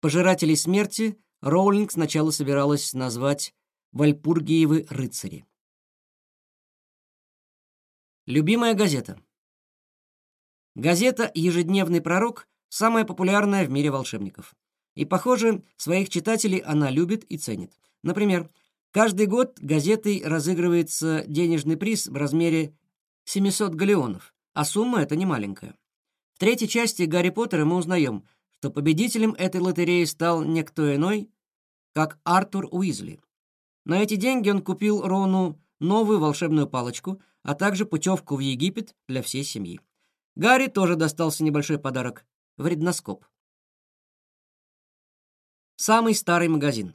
Пожирателей смерти Роулинг сначала собиралась назвать «Вальпургиевы рыцари». Любимая газета. Газета «Ежедневный пророк» самая популярная в мире волшебников. И, похоже, своих читателей она любит и ценит. Например, каждый год газетой разыгрывается денежный приз в размере 700 галеонов, а сумма эта немаленькая. В третьей части «Гарри Поттера» мы узнаем, что победителем этой лотереи стал никто иной, как Артур Уизли. На эти деньги он купил Рону новую волшебную палочку, а также путевку в Египет для всей семьи. Гарри тоже достался небольшой подарок — вредноскоп. Самый старый магазин.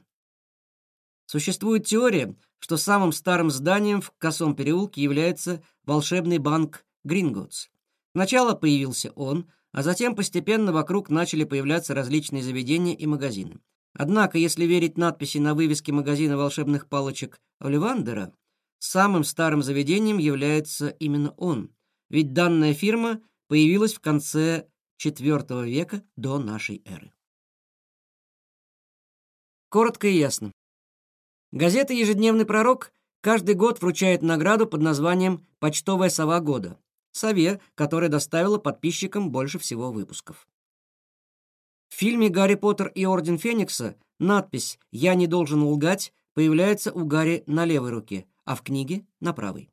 Существует теория, что самым старым зданием в Косом переулке является волшебный банк Гринготс. Сначала появился он, а затем постепенно вокруг начали появляться различные заведения и магазины. Однако, если верить надписи на вывеске магазина волшебных палочек Оливандера, самым старым заведением является именно он, ведь данная фирма появилась в конце IV века до нашей эры. Коротко и ясно. Газета «Ежедневный пророк» каждый год вручает награду под названием «Почтовая сова года» сове, которая доставила подписчикам больше всего выпусков. В фильме «Гарри Поттер и Орден Феникса» надпись «Я не должен лгать» появляется у Гарри на левой руке, а в книге — на правой.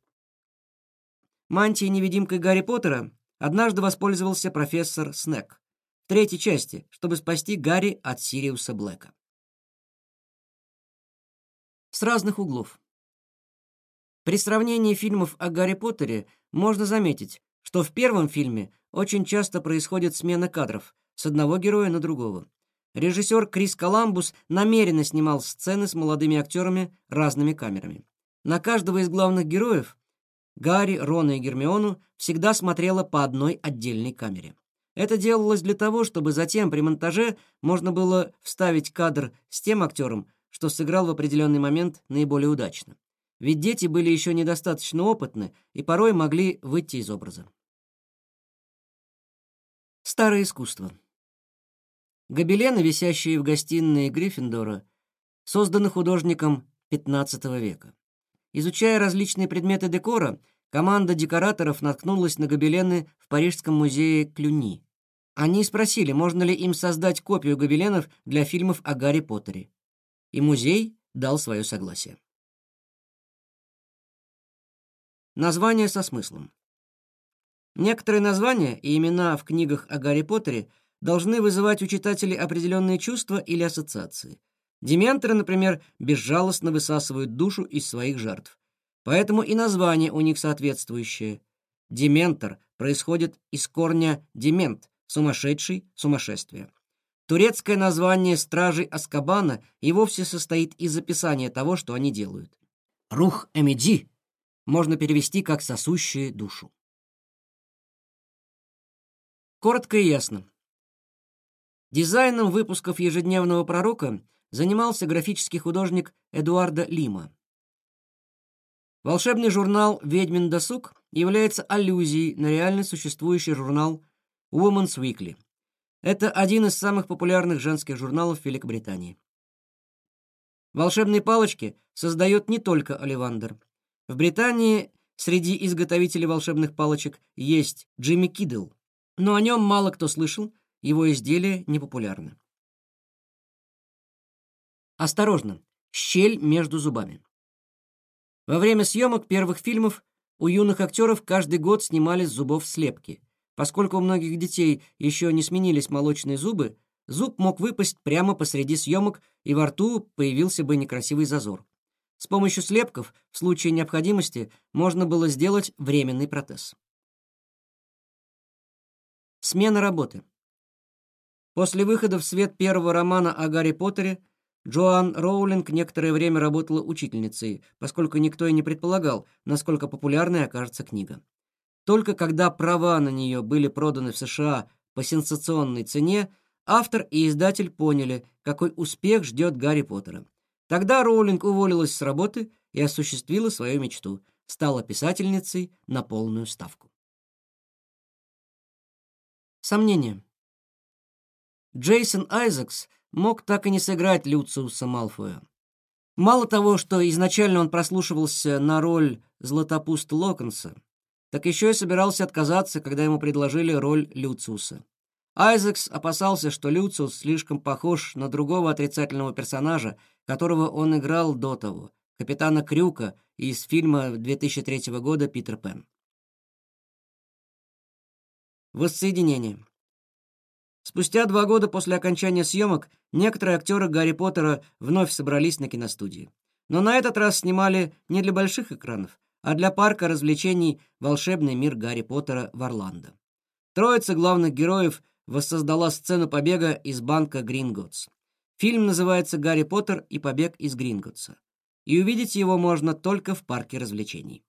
Мантией-невидимкой Гарри Поттера однажды воспользовался профессор Снег в третьей части, чтобы спасти Гарри от Сириуса Блэка. С разных углов. При сравнении фильмов о Гарри Поттере можно заметить, что в первом фильме очень часто происходит смена кадров с одного героя на другого. Режиссер Крис Коламбус намеренно снимал сцены с молодыми актерами разными камерами. На каждого из главных героев Гарри, Рона и Гермиону всегда смотрела по одной отдельной камере. Это делалось для того, чтобы затем при монтаже можно было вставить кадр с тем актером, что сыграл в определенный момент наиболее удачно ведь дети были еще недостаточно опытны и порой могли выйти из образа. Старое искусство. Гобелены, висящие в гостиной Гриффиндора, созданы художником XV века. Изучая различные предметы декора, команда декораторов наткнулась на гобелены в Парижском музее Клюни. Они спросили, можно ли им создать копию гобеленов для фильмов о Гарри Поттере. И музей дал свое согласие. Название со смыслом. Некоторые названия и имена в книгах о Гарри Поттере должны вызывать у читателей определенные чувства или ассоциации. Дементоры, например, безжалостно высасывают душу из своих жертв. Поэтому и название у них соответствующее. Дементор происходит из корня демент, сумасшедший, сумасшествие. Турецкое название стражей Аскабана и вовсе состоит из описания того, что они делают. Рух Эмиджи можно перевести как «сосущие душу». Коротко и ясно. Дизайном выпусков ежедневного пророка занимался графический художник Эдуарда Лима. Волшебный журнал «Ведьмин досуг» является аллюзией на реально существующий журнал Woman's Weekly. Это один из самых популярных женских журналов Великобритании. Волшебные палочки создает не только Оливандер. В Британии среди изготовителей волшебных палочек есть Джимми Киддл, но о нем мало кто слышал, его изделия непопулярны. Осторожно, щель между зубами. Во время съемок первых фильмов у юных актеров каждый год снимали с зубов слепки. Поскольку у многих детей еще не сменились молочные зубы, зуб мог выпасть прямо посреди съемок, и во рту появился бы некрасивый зазор. С помощью слепков в случае необходимости можно было сделать временный протез. Смена работы. После выхода в свет первого романа о Гарри Поттере Джоан Роулинг некоторое время работала учительницей, поскольку никто и не предполагал, насколько популярной окажется книга. Только когда права на нее были проданы в США по сенсационной цене, автор и издатель поняли, какой успех ждет Гарри Поттера. Тогда Роулинг уволилась с работы и осуществила свою мечту, стала писательницей на полную ставку. Сомнение. Джейсон Айзекс мог так и не сыграть Люциуса Малфоя. Мало того, что изначально он прослушивался на роль Златопуста Локонса, так еще и собирался отказаться, когда ему предложили роль Люциуса. Айзекс опасался, что Люциус слишком похож на другого отрицательного персонажа, которого он играл до того, капитана Крюка из фильма 2003 года «Питер Пен». Воссоединение. Спустя два года после окончания съемок некоторые актеры Гарри Поттера вновь собрались на киностудии. Но на этот раз снимали не для больших экранов, а для парка развлечений «Волшебный мир Гарри Поттера» в Орландо. Троица главных героев воссоздала сцену побега из банка Гринготс. Фильм называется «Гарри Поттер и побег из Гринготса». И увидеть его можно только в парке развлечений.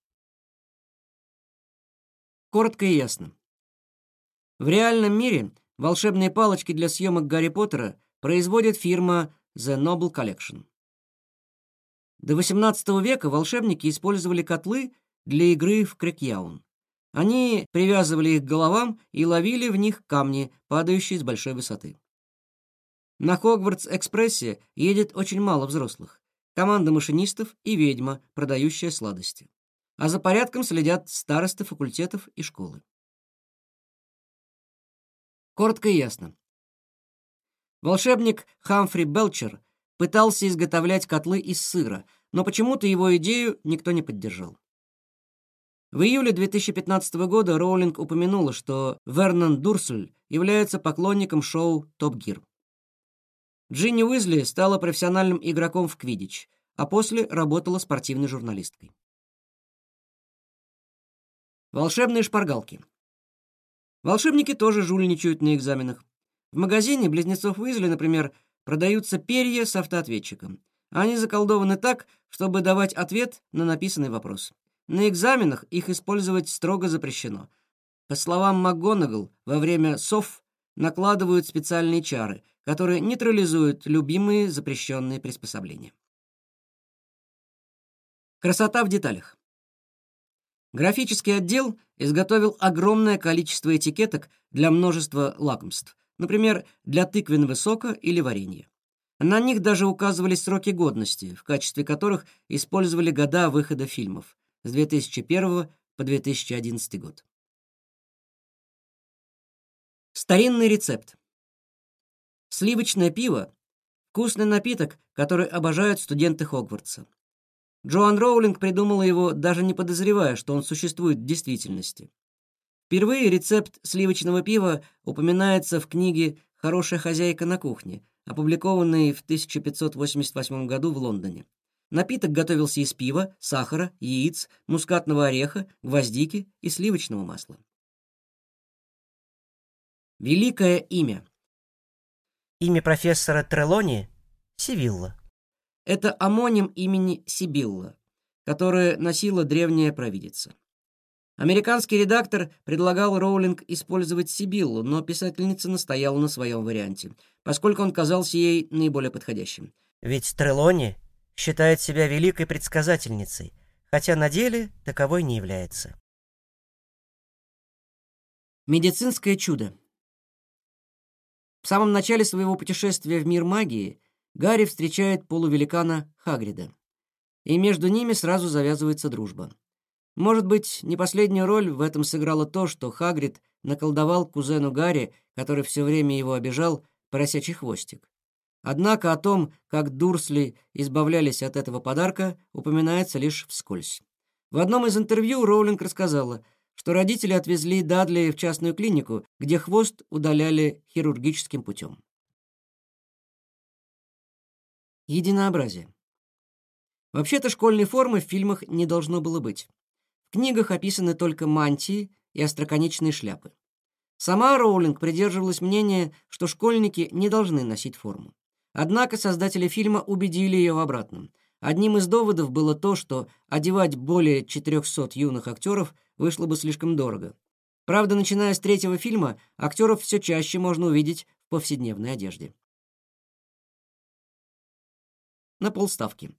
Коротко и ясно. В реальном мире волшебные палочки для съемок Гарри Поттера производит фирма The Noble Collection. До XVIII века волшебники использовали котлы для игры в крикьяун. Они привязывали их к головам и ловили в них камни, падающие с большой высоты. На Хогвартс-экспрессе едет очень мало взрослых. Команда машинистов и ведьма, продающая сладости. А за порядком следят старосты факультетов и школы. Коротко и ясно. Волшебник Хамфри Белчер пытался изготовлять котлы из сыра, но почему-то его идею никто не поддержал. В июле 2015 года Роулинг упомянула, что Вернон Дурсель является поклонником шоу «Топ Гир». Джинни Уизли стала профессиональным игроком в квиддич, а после работала спортивной журналисткой. Волшебные шпаргалки. Волшебники тоже жульничают на экзаменах. В магазине близнецов Уизли, например, продаются перья с автоответчиком. Они заколдованы так, чтобы давать ответ на написанный вопрос. На экзаменах их использовать строго запрещено. По словам МакГонагал, во время СОФ накладывают специальные чары, которые нейтрализуют любимые запрещенные приспособления. Красота в деталях. Графический отдел изготовил огромное количество этикеток для множества лакомств, например, для тыквенного сока или варенья. На них даже указывались сроки годности, в качестве которых использовали года выхода фильмов с 2001 по 2011 год. Старинный рецепт. Сливочное пиво — вкусный напиток, который обожают студенты Хогвартса. Джоан Роулинг придумала его, даже не подозревая, что он существует в действительности. Впервые рецепт сливочного пива упоминается в книге «Хорошая хозяйка на кухне», опубликованной в 1588 году в Лондоне. Напиток готовился из пива, сахара, яиц, мускатного ореха, гвоздики и сливочного масла. Великое имя. Имя профессора Трелони — Сивилла. Это амоним имени Сибилла, которое носила древняя провидица. Американский редактор предлагал Роулинг использовать Сибиллу, но писательница настояла на своем варианте, поскольку он казался ей наиболее подходящим. Ведь Трелони считает себя великой предсказательницей, хотя на деле таковой не является. Медицинское чудо. В самом начале своего путешествия в мир магии Гарри встречает полувеликана Хагрида, и между ними сразу завязывается дружба. Может быть, не последнюю роль в этом сыграло то, что Хагрид наколдовал кузену Гарри, который все время его обижал, поросячий хвостик. Однако о том, как Дурсли избавлялись от этого подарка, упоминается лишь вскользь. В одном из интервью Роулинг рассказала, что родители отвезли Дадли в частную клинику, где хвост удаляли хирургическим путем. Единообразие. Вообще-то школьной формы в фильмах не должно было быть. В книгах описаны только мантии и остроконечные шляпы. Сама Роулинг придерживалась мнения, что школьники не должны носить форму. Однако создатели фильма убедили ее в обратном. Одним из доводов было то, что одевать более 400 юных актеров вышло бы слишком дорого. Правда, начиная с третьего фильма, актеров все чаще можно увидеть в повседневной одежде. На полставки.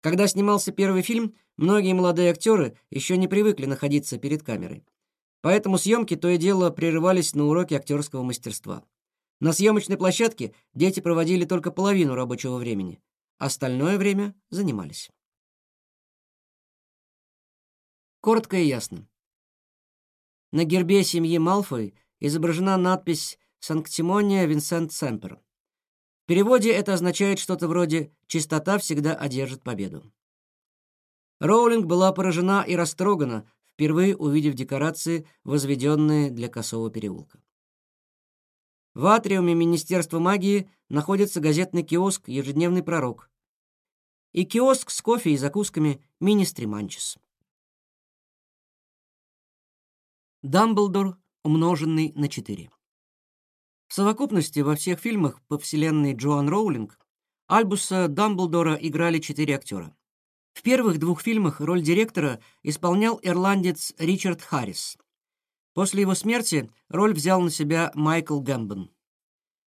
Когда снимался первый фильм, многие молодые актеры еще не привыкли находиться перед камерой. Поэтому съемки то и дело прерывались на уроки актерского мастерства. На съемочной площадке дети проводили только половину рабочего времени, остальное время занимались. Коротко и ясно. На гербе семьи Малфой изображена надпись «Санктимония Винсент Семпер». В переводе это означает что-то вроде «Чистота всегда одержит победу». Роулинг была поражена и растрогана, впервые увидев декорации, возведенные для Косого переулка. В атриуме Министерства магии находится газетный киоск «Ежедневный пророк» и киоск с кофе и закусками «Министри Манчес». Дамблдор, умноженный на 4. В совокупности во всех фильмах по вселенной Джоан Роулинг Альбуса Дамблдора играли четыре актера. В первых двух фильмах роль директора исполнял ирландец Ричард Харрис. После его смерти роль взял на себя Майкл Гэмбон.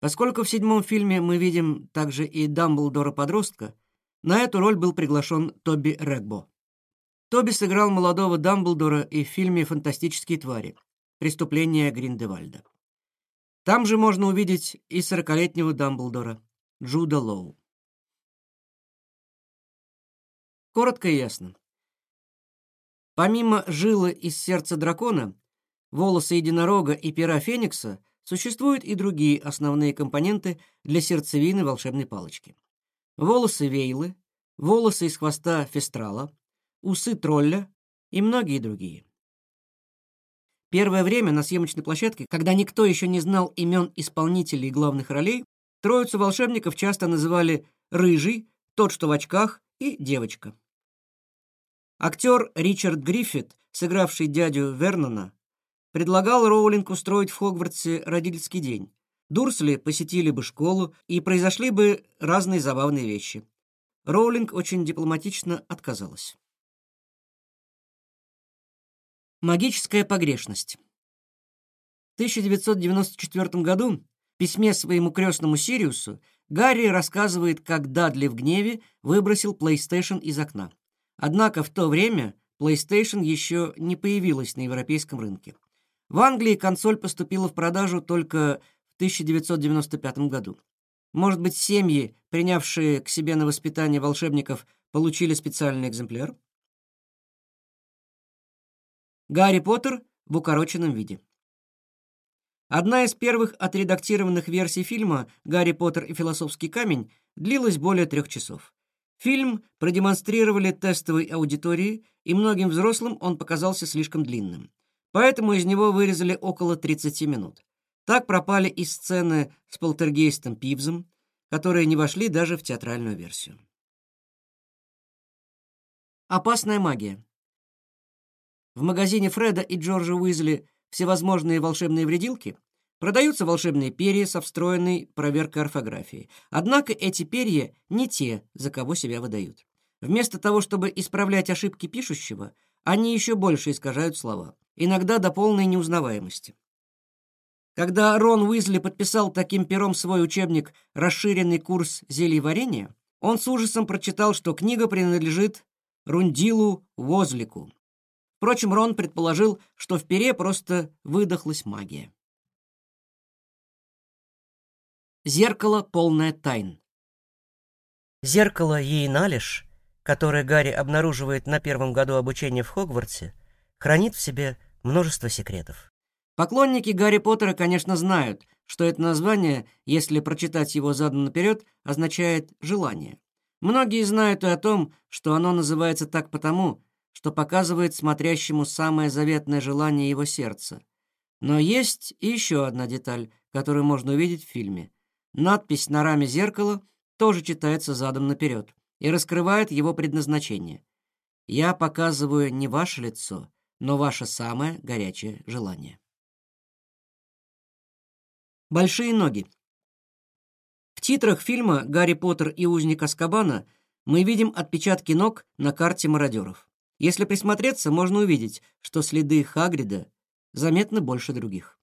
Поскольку в седьмом фильме мы видим также и Дамблдора-подростка, на эту роль был приглашен Тоби Регбо. Тоби сыграл молодого Дамблдора и в фильме «Фантастические твари. Преступления Гриндевальда». Там же можно увидеть и сорокалетнего Дамблдора, Джуда Лоу. Коротко и ясно. Помимо жилы из сердца дракона, волоса единорога и пера феникса, существуют и другие основные компоненты для сердцевины волшебной палочки. Волосы вейлы, волосы из хвоста фестрала, усы тролля и многие другие. Первое время на съемочной площадке, когда никто еще не знал имен исполнителей главных ролей, троицу волшебников часто называли «рыжий», «тот, что в очках» и «девочка». Актер Ричард Гриффит, сыгравший дядю Вернона, предлагал Роулинг устроить в Хогвартсе родительский день. Дурсли посетили бы школу, и произошли бы разные забавные вещи. Роулинг очень дипломатично отказалась. Магическая погрешность. В 1994 году в письме своему крестному Сириусу Гарри рассказывает, как Дадли в гневе выбросил PlayStation из окна. Однако в то время PlayStation еще не появилась на европейском рынке. В Англии консоль поступила в продажу только в 1995 году. Может быть, семьи, принявшие к себе на воспитание волшебников, получили специальный экземпляр? Гарри Поттер в укороченном виде. Одна из первых отредактированных версий фильма «Гарри Поттер и философский камень» длилась более трех часов. Фильм продемонстрировали тестовой аудитории, и многим взрослым он показался слишком длинным. Поэтому из него вырезали около 30 минут. Так пропали и сцены с полтергейстом Пивзом, которые не вошли даже в театральную версию. Опасная магия. В магазине Фреда и Джорджа Уизли всевозможные волшебные вредилки продаются волшебные перья со встроенной проверкой орфографии. Однако эти перья не те, за кого себя выдают. Вместо того, чтобы исправлять ошибки пишущего, они еще больше искажают слова, иногда до полной неузнаваемости. Когда Рон Уизли подписал таким пером свой учебник «Расширенный курс зельеварения», он с ужасом прочитал, что книга принадлежит Рундилу Возлику, Впрочем, Рон предположил, что в пере просто выдохлась магия. Зеркало полное тайн. Зеркало Ейналиш, которое Гарри обнаруживает на первом году обучения в Хогвартсе, хранит в себе множество секретов. Поклонники Гарри Поттера, конечно, знают, что это название, если прочитать его задом наперед, означает «желание». Многие знают и о том, что оно называется так потому, что показывает смотрящему самое заветное желание его сердца. Но есть и еще одна деталь, которую можно увидеть в фильме. Надпись на раме зеркала тоже читается задом наперед и раскрывает его предназначение. «Я показываю не ваше лицо, но ваше самое горячее желание». Большие ноги. В титрах фильма «Гарри Поттер и узник Аскабана» мы видим отпечатки ног на карте мародеров. Если присмотреться, можно увидеть, что следы Хагрида заметны больше других.